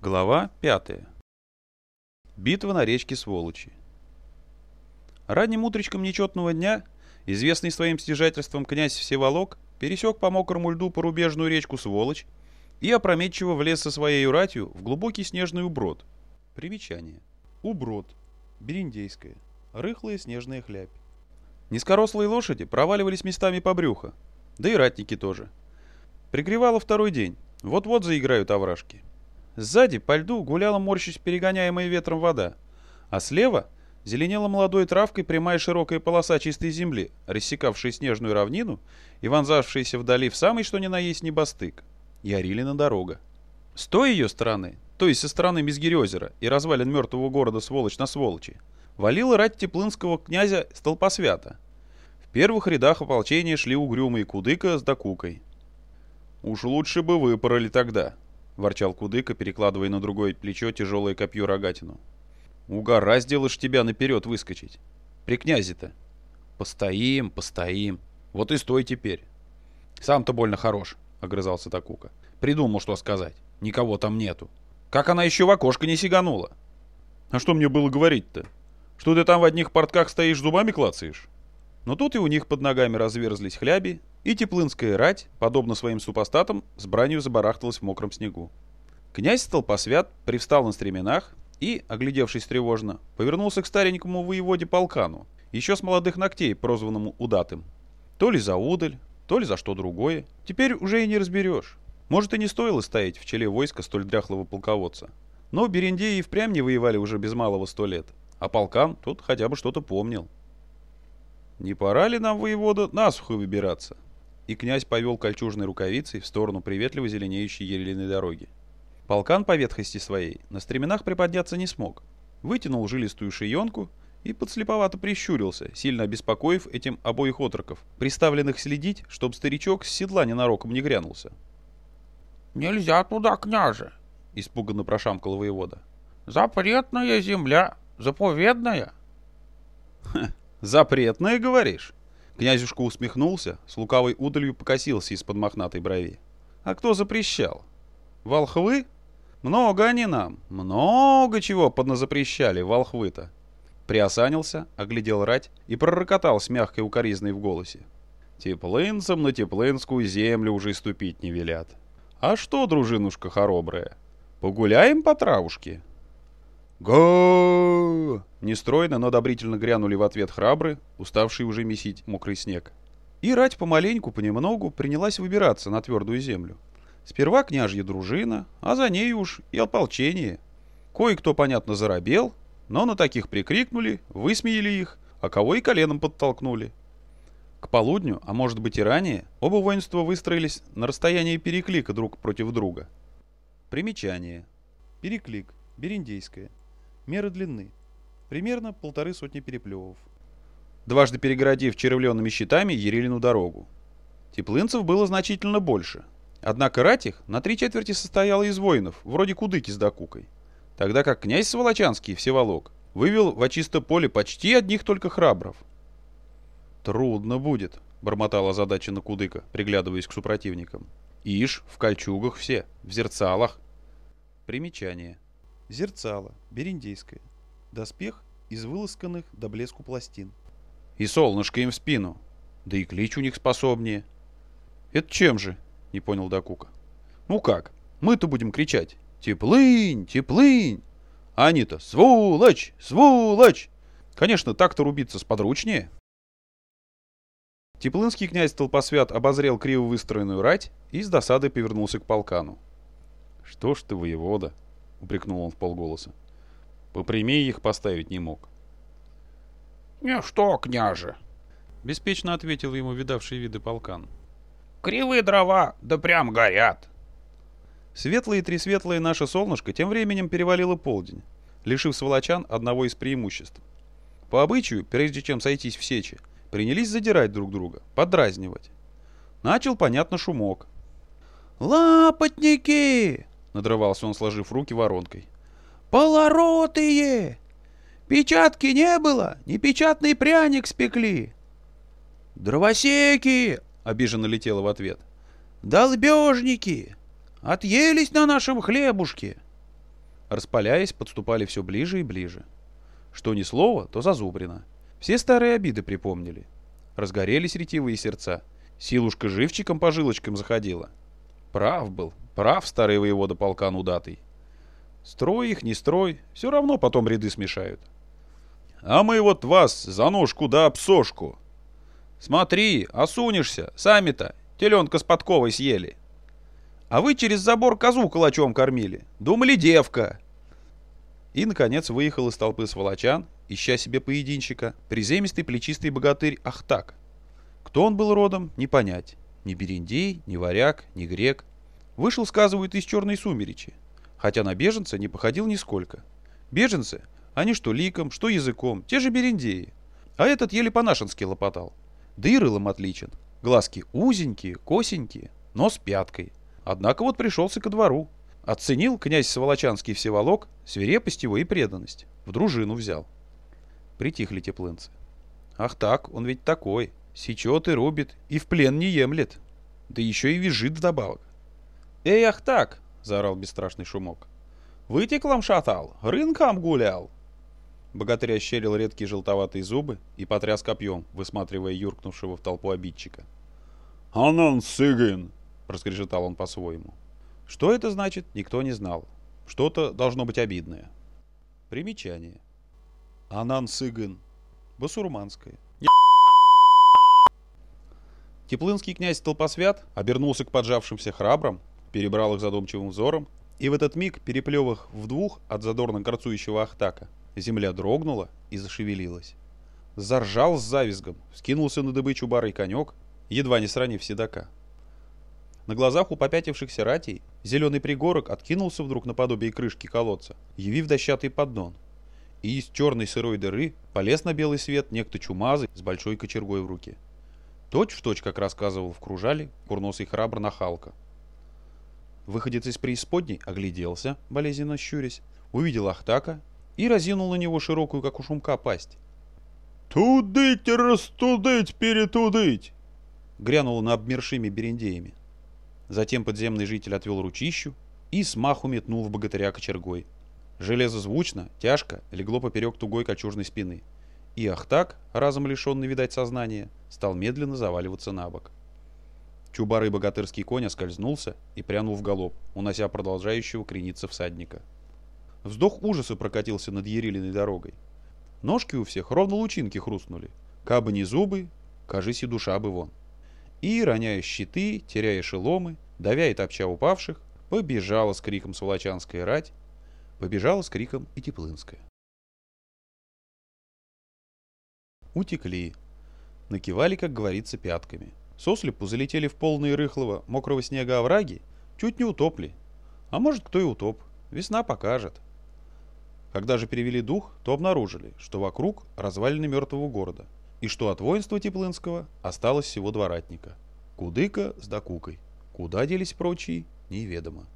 Глава 5. Битва на речке Сволочи. Ранним утречком нечетного дня известный своим стяжательством князь Всеволок пересек по мокрому льду порубежную речку Сволочь и опрометчиво влез со своей ратью в глубокий снежный уброд. Примечание. Уброд. Бериндейская. Рыхлая снежная хлябь. Низкорослые лошади проваливались местами по брюхо. Да и ратники тоже. Пригревало второй день. Вот-вот заиграют овражки. Сзади по льду гуляла морщись перегоняемая ветром вода, а слева зеленела молодой травкой прямая широкая полоса чистой земли, рассекавшая снежную равнину и вонзавшаяся вдали в самый что ни на есть небостык. Ярилина дорога. С той ее стороны, то есть со стороны Мизгирезера и развалин мертвого города сволочь на сволочи, валила рать теплынского князя Столпосвята. В первых рядах ополчения шли угрюмые Кудыка с Докукой. «Уж лучше бы выпороли тогда», ворчал Кудыка, перекладывая на другое плечо тяжелое копье рогатину. «Угораздило ж тебя наперед выскочить. При князе-то». «Постоим, постоим. Вот и стой теперь». «Сам-то больно хорош», — огрызался Такука. «Придумал, что сказать. Никого там нету. Как она еще в окошко не сиганула?» «А что мне было говорить-то? Что ты там в одних портках стоишь, зубами клацаешь?» Но тут и у них под ногами разверзлись хляби, и Теплынская рать, подобно своим супостатам, с бранью забарахталась в мокром снегу. Князь Столпосвят привстал на стременах и, оглядевшись тревожно, повернулся к старенькому воеводе полкану, еще с молодых ногтей, прозванному Удатым. То ли за удаль, то ли за что другое, теперь уже и не разберешь. Может, и не стоило стоять в челе войска столь дряхлого полководца. Но Берендеи и впрямь не воевали уже без малого сто лет, а полкан тут хотя бы что-то помнил. «Не пора ли нам, воевода, насухо выбираться?» И князь повел кольчужной рукавицей в сторону приветливо зеленеющей елейной дороги. Полкан по ветхости своей на стременах приподняться не смог. Вытянул жилистую шиенку и подслеповато прищурился, сильно обеспокоив этим обоих отроков, приставленных следить, чтоб старичок с седла ненароком не грянулся. «Нельзя туда, княже!» — испуганно прошамкал воевода. «Запретная земля, заповедная!» «Запретная, говоришь?» Князюшка усмехнулся, с лукавой удалью покосился из-под мохнатой брови. «А кто запрещал? Волхвы? Много они нам, много чего подназапрещали, волхвы-то!» Приосанился, оглядел рать и пророкотал с мягкой укоризной в голосе. «Теплынцам на теплынскую землю уже ступить не велят. А что, дружинушка хоробрая, погуляем по травушке?» Го Нестройно, но одобрительно грянули в ответ храбры, уставшие уже месить мокрый снег. И рать помаленьку, понемногу принялась выбираться на твердую землю. Сперва княжья дружина, а за ней уж и ополчение. Кое-кто, понятно, заробел, но на таких прикрикнули, высмеяли их, а кого и коленом подтолкнули. К полудню, а может быть и ранее, оба воинства выстроились на расстоянии переклика друг против друга. Примечание. Переклик. Бериндейское. Мера длины. Примерно полторы сотни переплевов. Дважды перегородив червленными щитами Ерилину дорогу. Теплынцев было значительно больше. Однако рать их на три четверти состояла из воинов, вроде Кудыки с Докукой. Тогда как князь Сволочанский, Всеволок, вывел в очисто поле почти одних только храбров. «Трудно будет», — бормотала задача на Кудыка, приглядываясь к супротивникам. «Ишь, в кольчугах все, в зерцалах». Примечание. Зерцало, бериндейское. Доспех из выласканных до блеску пластин. И солнышко им в спину. Да и клич у них способнее. Это чем же? Не понял Дакука. Ну как? Мы-то будем кричать. Теплынь, теплынь. А они-то сволочь, сволочь. Конечно, так-то рубиться сподручнее. Теплынский князь Толпосвят обозрел криво выстроенную рать и с досадой повернулся к полкану. «Что ж ты, воевода?» — упрекнул он в полголоса. «Попрямее их поставить не мог». «Не что, княже?» — беспечно ответил ему видавший виды полкан. «Кривые дрова, да прям горят». Светлое и тресветлое наше солнышко тем временем перевалило полдень, лишив сволочан одного из преимуществ. По обычаю, прежде чем сойтись в сечи, принялись задирать друг друга, подразнивать. Начал, понятно, шумок. «Лапотники!» Надрывался он, сложив руки воронкой. «Полоротые! Печатки не было, ни печатный пряник спекли!» «Дровосеки!» — обиженно летело в ответ. «Долбежники! Отъелись на нашем хлебушке!» распаляясь, подступали все ближе и ближе. Что ни слово, то зазубрено. Все старые обиды припомнили. Разгорелись ретивые сердца. Силушка живчиком по жилочкам заходила. Прав был, прав старый воевода полкан удатый. Строй их, не строй, все равно потом ряды смешают. А мы вот вас за ножку да обсошку. Смотри, осунешься, сами-то теленка с подковой съели. А вы через забор козу калачом кормили. Думали, девка. И, наконец, выехал из толпы сволочан, ища себе поединщика, приземистый плечистый богатырь Ахтак. Кто он был родом, не понять. Ни бериндей, ни варяг, ни грек. Вышел, сказывают, из черной сумеречи хотя на беженца не походил нисколько. Беженцы, они что ликом, что языком, те же бериндеи. А этот еле по-нашенски лопотал. Да и рылом отличен. Глазки узенькие, косенькие, нос пяткой. Однако вот пришелся ко двору. Оценил князь Сволочанский всеволок свирепость его и преданность. В дружину взял. Притихли теплынцы. Ах так, он ведь такой. Сечет и рубит, и в плен не емлет. Да еще и визжит вдобавок. «Эй, ах так!» заорал бесстрашный шумок. «Вытеклом шатал, рынком гулял!» Богатырь ощерил редкие желтоватые зубы и потряс копьем, высматривая юркнувшего в толпу обидчика. «Анан сыгын!» — проскрежетал он по-своему. Что это значит, никто не знал. Что-то должно быть обидное. Примечание. Анан сыгын. Басурманское. Теплынский князь Толпосвят обернулся к поджавшимся храбрам перебрал их задумчивым взором, и в этот миг, переплев в двух от задорно горцующего Ахтака, земля дрогнула и зашевелилась. Заржал с завизгом, скинулся на добычу барый конек, едва не сранив седока. На глазах у попятившихся ратей зеленый пригорок откинулся вдруг наподобие крышки колодца, явив дощатый поддон. И из черной сырой дыры полез на белый свет некто чумазый с большой кочергой в руке. Точь в точь, как рассказывал в кружале, курносый храбр нахалка. Выходец из преисподней огляделся, болезненно щурясь, увидел Ахтака и разинул на него широкую, как у шумка, пасть. «Тудыть, растудыть, перетудыть!» грянуло на обмершими берендеями. Затем подземный житель отвел ручищу и смаху метнул в богатыря кочергой. Железо звучно, тяжко, легло поперек тугой кочужной спины. И Ахтак, разом лишенный, видать, сознания, стал медленно заваливаться на бок. Чубарый богатырский конь оскользнулся и прянул в галоп, унося продолжающего крениться всадника. Вздох ужаса прокатился над Ерилиной дорогой. Ножки у всех ровно лучинки хрустнули. Кабы не зубы, кажись и душа бы вон. И, роняя щиты, теряя шеломы, давя и топча упавших, побежала с криком Сволочанская рать, побежала с криком и Теплынская. Утекли. Накивали, как говорится, пятками. Сослепу залетели в полные рыхлого, мокрого снега овраги, чуть не утопли. А может, кто и утоп. Весна покажет. Когда же перевели дух, то обнаружили, что вокруг развалины мертвого города, и что от воинства Теплынского осталось всего два ратника. Кудыка с Докукой. Куда делись прочие, неведомо.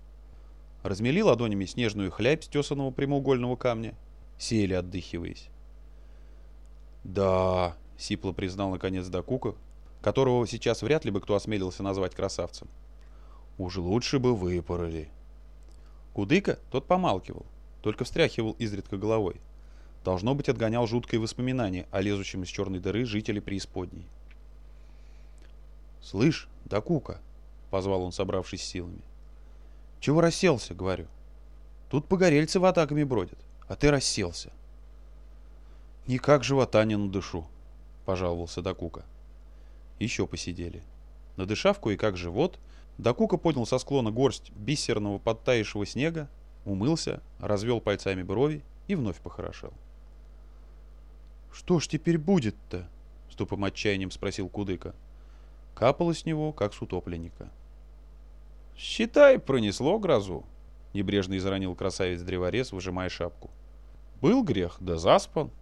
Размели ладонями снежную хлябь с тесаного прямоугольного камня, сели, отдыхиваясь. «Да», — сипло признал наконец Докука, которого сейчас вряд ли бы кто осмелился назвать красавцем. Уж лучше бы выпороли. Кудыка тот помалкивал, только встряхивал изредка головой. Должно быть, отгонял жуткое воспоминание о лезущем из черной дыры жителе преисподней. «Слышь, Дакука!» — позвал он, собравшись силами. «Чего расселся?» — говорю. «Тут погорельцы в атаками бродят, а ты расселся». «Никак живота не надышу», — пожаловался Дакука. Еще посидели. Надышав кое-как живот, Дакука поднял со склона горсть бисерного подтаившего снега, умылся, развел пальцами брови и вновь похорошел. «Что ж теперь будет-то?» — с тупым отчаянием спросил Кудыка. Капало с него, как с утопленника. «Считай, пронесло грозу», — небрежно изранил красавец-древорез, выжимая шапку. «Был грех, да заспан».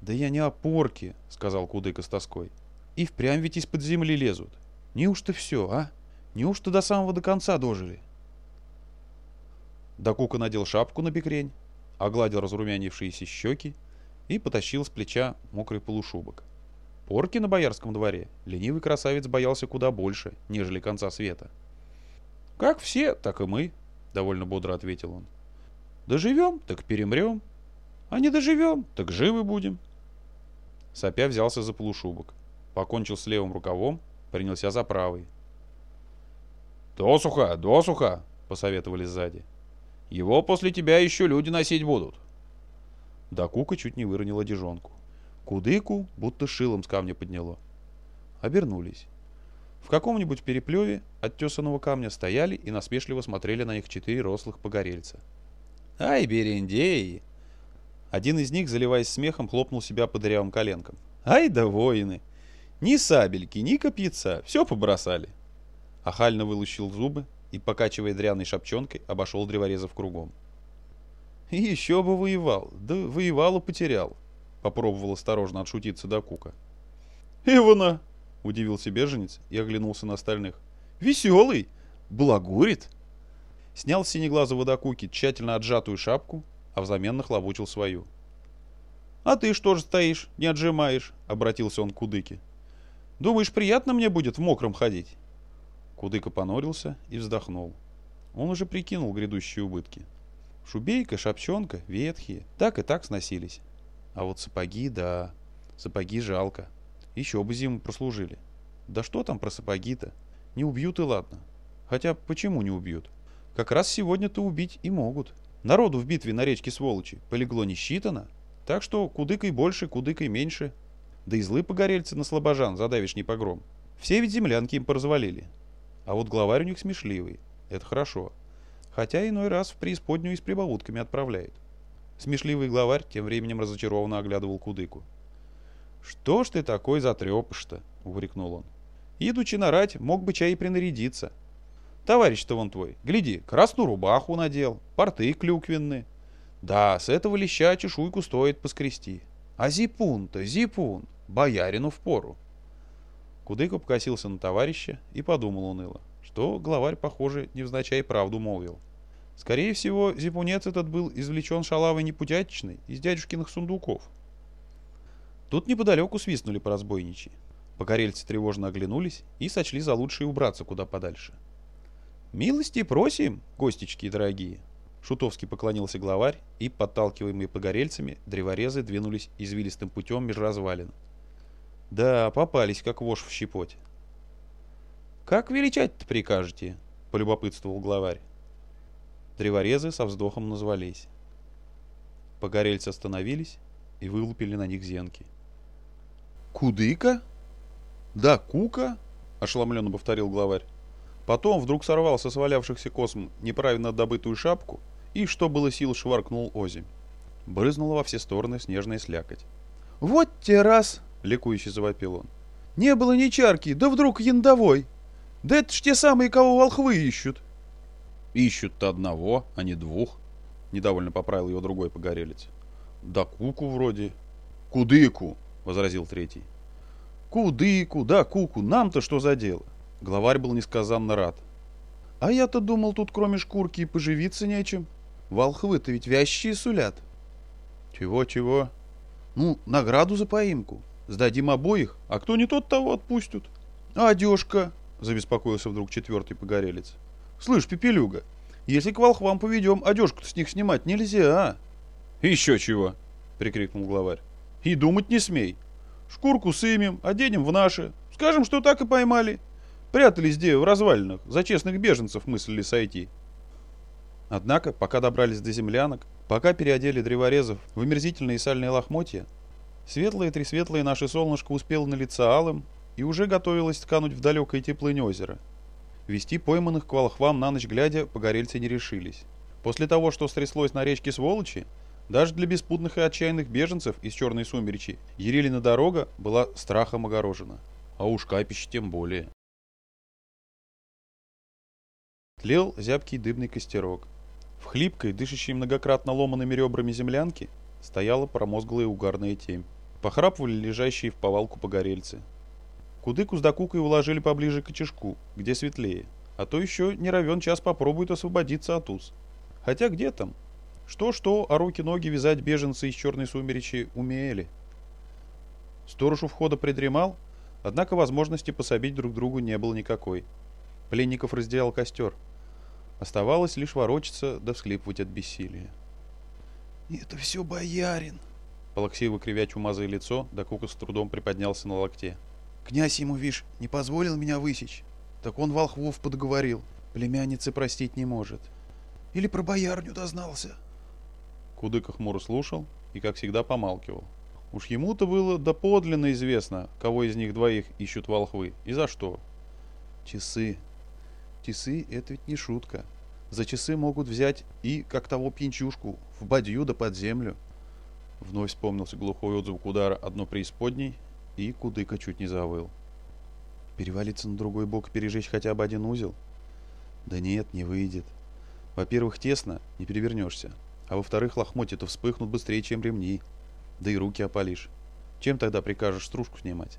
«Да я не о порке», — сказал Кудыка с тоской. И впрямь ведь из-под земли лезут. Неужто все, а? Неужто до самого до конца дожили? Дакука надел шапку на бекрень, огладил разрумянившиеся щеки и потащил с плеча мокрый полушубок. Порки на боярском дворе ленивый красавец боялся куда больше, нежели конца света. «Как все, так и мы», — довольно бодро ответил он. Доживем, так перемрем. А не доживем, так живы будем. Сопя взялся за полушубок. Покончил с левым рукавом, принялся за правый. «Досуха, досуха!» — посоветовали сзади. «Его после тебя еще люди носить будут». Да Кука чуть не выронила одежонку. Кудыку будто шилом с камня подняло. Обернулись. В каком-нибудь переплеве от тесаного камня стояли и насмешливо смотрели на них четыре рослых погорельца. «Ай, берендеи!» Один из них, заливаясь смехом, хлопнул себя по дырявым коленкам. «Ай да воины! Ни сабельки, ни копьяца, все побросали!» Ахально вылущил зубы и, покачивая дряной шапчонкой, обошел древорезов кругом. «Еще бы воевал, да воевал и потерял», — попробовал осторожно отшутиться до Кука. «Ивана!» — удивился беженец и оглянулся на остальных. «Веселый! Благурит!» Снял с синеглазого Дакуки тщательно отжатую шапку, а взамен нахлобучил свою. «А ты что же стоишь, не отжимаешь?» — обратился он к Кудыке. «Думаешь, приятно мне будет в мокром ходить?» Кудыка понорился и вздохнул. Он уже прикинул грядущие убытки. Шубейка, шапчонка, ветхие, так и так сносились. А вот сапоги, да, сапоги жалко. Еще бы зиму прослужили. Да что там про сапоги-то? Не убьют и ладно. Хотя почему не убьют? Как раз сегодня-то убить и могут. Народу в битве на речке Сволочи полегло не считано, так что кудыкой больше, кудыкой меньше. Да и злы погорельцы на слабожан за давишний погром. Все ведь землянки им поразвалили. А вот главарь у них смешливый. Это хорошо. Хотя иной раз в преисподнюю и с прибаутками отправляет. Смешливый главарь тем временем разочарованно оглядывал кудыку. «Что ж ты такой затрепыш-то?» — упрекнул он. «Идучи нарать, мог бы чай и принарядиться. Товарищ-то вон твой, гляди, красную рубаху надел, порты клюквенные. Да, с этого леща чешуйку стоит поскрести. А зипун-то, зипун, боярину впору». Кудык покосился на товарища и подумал уныло, что главарь, похоже, невзначай правду молвил. Скорее всего, зипунец этот был извлечен шалавой непутятичной из дядюшкиных сундуков. Тут неподалеку свистнули по разбойничьи. Покорельцы тревожно оглянулись и сочли за лучшее убраться куда подальше. «Милости просим, гостечки дорогие!» Шутовский поклонился главарь, и, подталкиваемые погорельцами, древорезы двинулись извилистым путем меж развалин. Да, попались, как вошь в щепоть. «Как величать-то прикажете?» — полюбопытствовал главарь. Древорезы со вздохом назвались. Погорельцы остановились и вылупили на них зенки. «Кудыка? Да, кука?» — ошеломленно повторил главарь. Потом вдруг сорвал со свалявшихся косм неправильно добытую шапку и, что было сил, шваркнул озимь. Брызнула во все стороны снежная слякоть. «Вот те раз!» — ликующе завопил он. «Не было ни чарки, да вдруг яндовой! Да это ж те самые, кого волхвы ищут!» «Ищут-то одного, а не двух», — недовольно поправил его другой погорелец. «Да куку вроде». «Кудыку», — возразил третий. «Кудыку, да куку, нам-то что за дело?» Главарь был несказанно рад. «А я-то думал, тут кроме шкурки и поживиться нечем. Волхвы-то ведь вящие сулят». «Чего-чего?» «Ну, награду за поимку. Сдадим обоих, а кто не тот, того отпустят». «А одежка?» — забеспокоился вдруг четвертый погорелец. «Слышь, Пепелюга, если к волхвам поведем, одежку-то с них снимать нельзя, а?» «Еще чего!» — прикрикнул главарь. «И думать не смей. Шкурку сымем, оденем в наши. Скажем, что так и поймали. Прятались где в развалинах, за честных беженцев мыслили сойти». Однако, пока добрались до землянок, пока переодели древорезов в омерзительные сальные лохмотья, светлое-тресветлое наше солнышко успело налиться алым и уже готовилось ткануть в далекое теплынь озера. Вести пойманных к волхвам на ночь глядя погорельцы не решились. После того, что стряслось на речке Сволочи, даже для беспутных и отчаянных беженцев из Черной Сумеречи Ерилина дорога была страхом огорожена. А уж капище тем более. Тлел зябкий дыбный костерок. В хлипкой, дышащей многократно ломанными ребрами землянке стояла промозглая угарная тень. Похрапывали лежащие в повалку погорельцы. Кудыку с докукой уложили поближе к очишку, где светлее, а то еще не равен час попробует освободиться от уз. Хотя где там? Что-что, а руки-ноги вязать беженцы из черной сумеречи умели. Сторож у входа придремал, однако возможности пособить друг другу не было никакой. Пленников разделял костер. Оставалось лишь ворочаться да всхлипывать от бессилия. Это все боярин. Плаксиво кривя чумазое лицо, Дакука с трудом приподнялся на локте. Князь ему, вишь, не позволил меня высечь. Так он волхвов подговорил. Племянницы простить не может. Или про боярню дознался. Кудыка хмуро слушал и, как всегда, помалкивал. Уж ему-то было доподлинно известно, кого из них двоих ищут волхвы и за что. Часы. Часы — это ведь не шутка. За часы могут взять и, как того пьянчушку, в бадью да под землю. Вновь вспомнился глухой отзвук удара одно преисподней, и Кудыка чуть не завыл. Перевалиться на другой бок и пережечь хотя бы один узел? Да нет, не выйдет. Во-первых, тесно, не перевернешься. А во-вторых, лохмотья-то вспыхнут быстрее, чем ремни. Да и руки опалишь. Чем тогда прикажешь стружку снимать?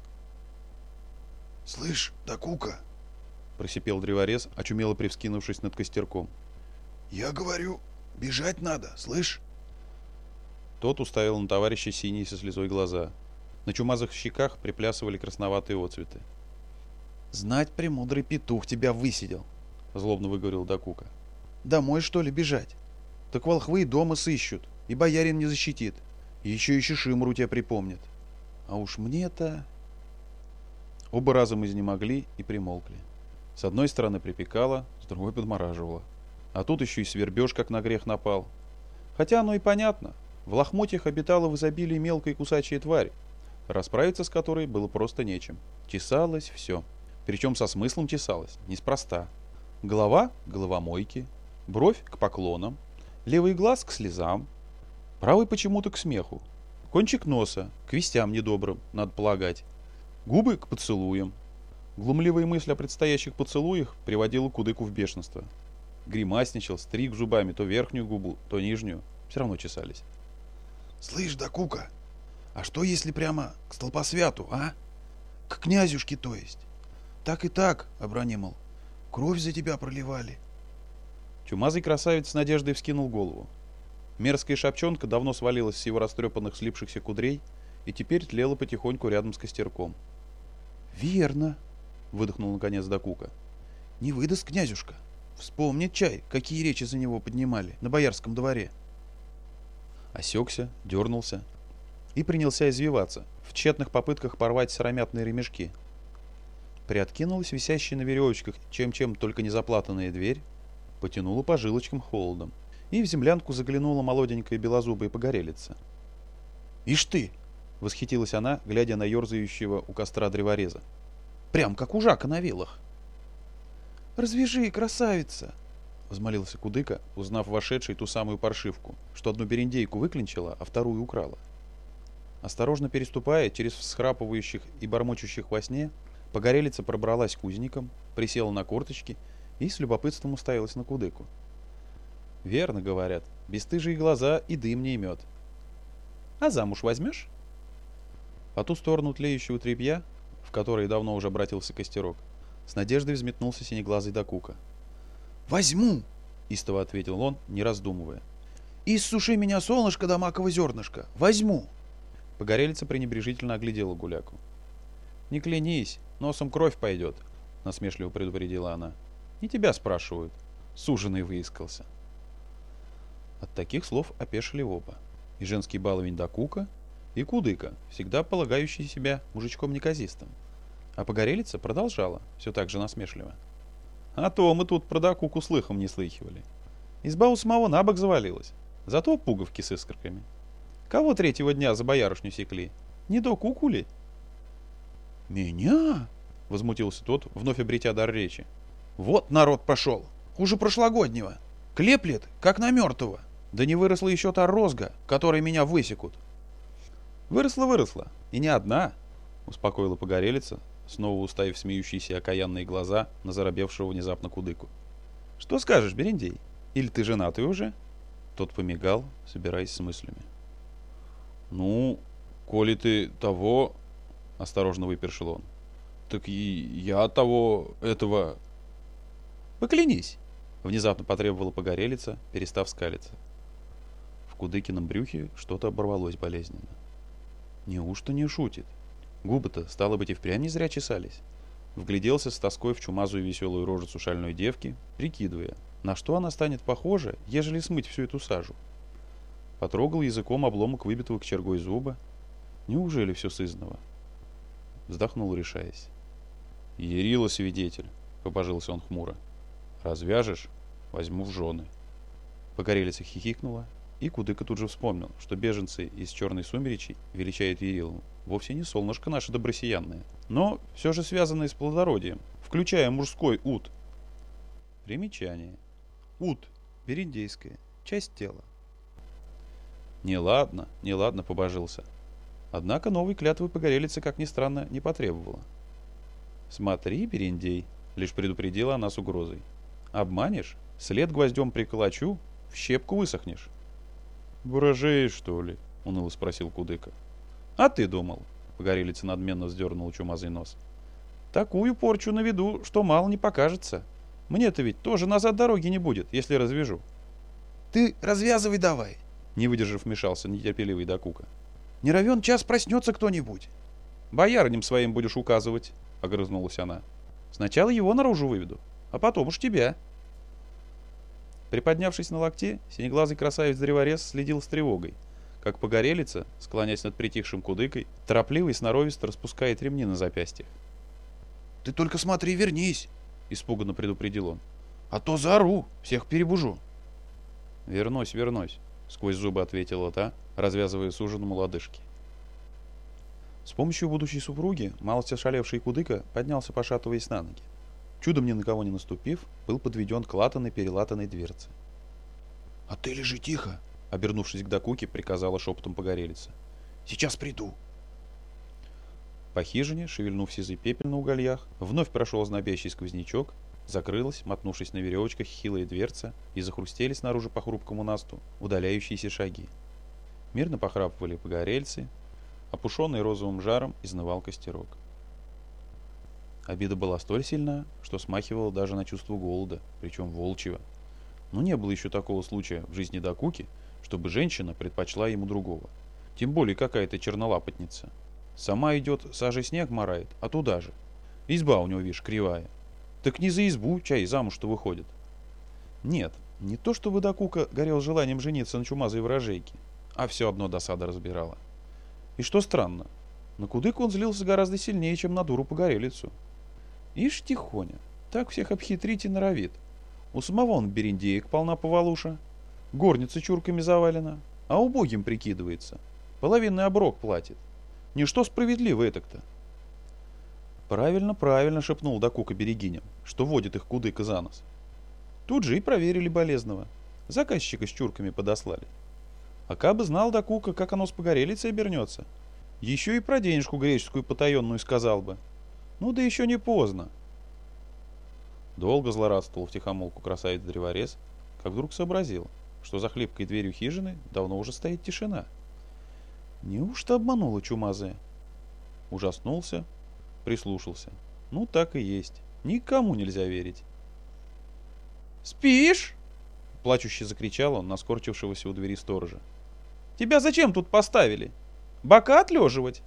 «Слышь, да кука!» Просипел древорез, очумело привскинувшись над костерком. «Я говорю, бежать надо, слышь?» Тот уставил на товарища синие со слезой глаза. На чумазых щеках приплясывали красноватые отцветы. «Знать, премудрый петух тебя высидел», — злобно выговорил Дакука. «Домой, что ли, бежать? Так волхвы и дома сыщут, и боярин не защитит. И еще и Шишимру тебя припомнит. А уж мне-то...» Оба разом изнемогли и примолкли. С одной стороны припекало, с другой подмораживало. А тут еще и свербеж как на грех напал. Хотя оно и понятно. В лохмотьях обитала в изобилии мелкая кусачая тварь, расправиться с которой было просто нечем. Чесалось все. Причем со смыслом чесалось, неспроста. Голова — к головомойке, бровь — к поклонам, левый глаз — к слезам, правый почему-то к смеху, кончик носа — к вестям недобрым, надо полагать, губы — к поцелуям, Глумливая мысль о предстоящих поцелуях приводила Кудыку в бешенство. Гримасничал, стриг зубами то верхнюю губу, то нижнюю. Все равно чесались. «Слышь, да кука, а что если прямо к столпосвяту, а? К князюшке, то есть? Так и так, — обронимал, — кровь за тебя проливали». Чумазый красавец с надеждой вскинул голову. Мерзкая шапчонка давно свалилась с его растрепанных слипшихся кудрей и теперь тлела потихоньку рядом с костерком. «Верно», — выдохнул наконец Дакука. «Не выдаст князюшка. Вспомнит чай, какие речи за него поднимали на боярском дворе». Осекся, дернулся и принялся извиваться в тщетных попытках порвать сыромятные ремешки. Приоткинулась висящая на веревочках чем-чем только не заплатанная дверь, потянула по жилочкам холодом, и в землянку заглянула молоденькая белозубая погорелица. «Ишь ты!» — восхитилась она, глядя на ерзающего у костра древореза. Прям как у Жака на вилах. «Развяжи, красавица!» — взмолился Кудыка, узнав вошедшей ту самую паршивку, что одну берендейку выклинчила, а вторую украла. Осторожно переступая через всхрапывающих и бормочущих во сне, погорелица пробралась к узникам, присела на корточки и с любопытством уставилась на Кудыку. «Верно, — говорят, — бесстыжие глаза и дым не имет. А замуж возьмешь?» По ту сторону тлеющего тряпья в который давно уже обратился костерок, с надеждой взметнулся синеглазый докука. «Возьму!» — истово ответил он, не раздумывая. «Иссуши меня, солнышко да маково зернышко! Возьму!» Погорелица пренебрежительно оглядела гуляку. «Не клянись, носом кровь пойдет», — насмешливо предупредила она. «Не тебя спрашивают». Суженый выискался. От таких слов опешили оба. И женский баловень Дакука, и Кудыка, всегда полагающий себя мужичком неказистым. А погорелица продолжала, все так же насмешливо. А то мы тут про Дакуку слыхом не слыхивали. Изба у самого на бок завалилась, зато пуговки с искорками. Кого третьего дня за боярышню секли? Не до кукули? «Меня?» — возмутился тот, вновь обретя дар речи. «Вот народ пошел! Хуже прошлогоднего! Клеплет, как на мертвого! Да не выросла еще та розга, которой меня высекут!» «Выросла-выросла, и не одна», — успокоила погорелица, снова уставив смеющиеся окаянные глаза на заробевшего внезапно кудыку. «Что скажешь, Берендей? Или ты женатый уже?» Тот помигал, собираясь с мыслями. «Ну, коли ты того...» — осторожно выпершил он. «Так и я того... этого...» «Поклянись!» — внезапно потребовала погорелица, перестав скалиться. В Кудыкином брюхе что-то оборвалось болезненно. Неужто не шутит? Губы-то, стало быть, и впрямь не зря чесались. Вгляделся с тоской в чумазую веселую рожицу шальной девки, прикидывая, на что она станет похожа, ежели смыть всю эту сажу. Потрогал языком обломок выбитого к чергой зуба. Неужели все сызного? Вздохнул, решаясь. «Ярила свидетель», — побожился он хмуро. «Развяжешь? Возьму в жены». Погорелица хихикнула, и Кудыка тут же вспомнил, что беженцы из Черной Сумеречи величают Ярилову вовсе не солнышко наше добросиянное, но все же связанное с плодородием, включая мужской ут. Примечание. Ут. Бериндейская. Часть тела. Неладно, неладно, побожился. Однако новой клятвы погорелицы, как ни странно, не потребовала. «Смотри, Берендей», — лишь предупредила она с угрозой. «Обманешь? След гвоздем приколочу, в щепку высохнешь». «Буражеешь, что ли?» — уныло спросил Кудыка. «А ты думал?» — погорелица надменно вздернул чумазый нос. «Такую порчу на виду, что мало не покажется. Мне-то ведь тоже назад дороги не будет, если развяжу». «Ты развязывай давай!» — не выдержав, вмешался нетерпеливый Дакука. «Не равен час проснется кто-нибудь». «Боярням своим будешь указывать», — огрызнулась она. «Сначала его наружу выведу, а потом уж тебя». Приподнявшись на локте, синеглазый красавец-древорез следил с тревогой, как погорелица, склонясь над притихшим кудыкой, торопливо и сноровисто распускает ремни на запястьях. «Ты только смотри, вернись!» — испуганно предупредил он. «А то заору, всех перебужу!» «Вернусь, вернусь!» — сквозь зубы ответила та, развязывая суженому лодыжки. С помощью будущей супруги малость ошалевший кудыка поднялся, пошатываясь на ноги чудом ни на кого не наступив, был подведен к латанной-перелатанной дверце. «А ты лежи тихо!» — обернувшись к Дакуке, приказала шепотом погорелица. «Сейчас приду!» По хижине, шевельнув сизый пепель на угольях, вновь прошел знобящий сквознячок, закрылась, мотнувшись на веревочках, хилая дверца, и захрустели снаружи по хрупкому насту удаляющиеся шаги. Мирно похрапывали погорельцы, опушенный розовым жаром изнывал костерок. Обида была столь сильна, что смахивала даже на чувство голода, причем волчьего. Но не было еще такого случая в жизни Дакуки, чтобы женщина предпочла ему другого. Тем более какая-то чернолапотница. Сама идет, сажей снег морает, а туда же. Изба у него, видишь, кривая. Так не за избу, чай замуж-то выходит. Нет, не то чтобы Дакука горел желанием жениться на чумазой вражейке, а все одно досада разбирала. И что странно, на кудык он злился гораздо сильнее, чем на дуру погорелицу. Ишь тихоня, так всех обхитрить и норовит. У самого он бериндеек полна повалуша, горница чурками завалена, а убогим прикидывается. Половинный оброк платит. Ничто справедливо это-то. Правильно, правильно шепнул Дакука берегиням, что водит их кудыка за нос. Тут же и проверили болезного. Заказчика с чурками подослали. А кабы знал Дакука, как оно с погорелицей обернется, еще и про денежку греческую потаенную сказал бы. Ну да еще не поздно. Долго злорадствовал в тихомолку красавец-древорез, как вдруг сообразил, что за хлипкой дверью хижины давно уже стоит тишина. Неужто обманула чумазая? Ужаснулся, прислушался. Ну так и есть. Никому нельзя верить. «Спишь?» — плачуще закричал он на скорчившегося у двери сторожа. «Тебя зачем тут поставили? Бока отлеживать?»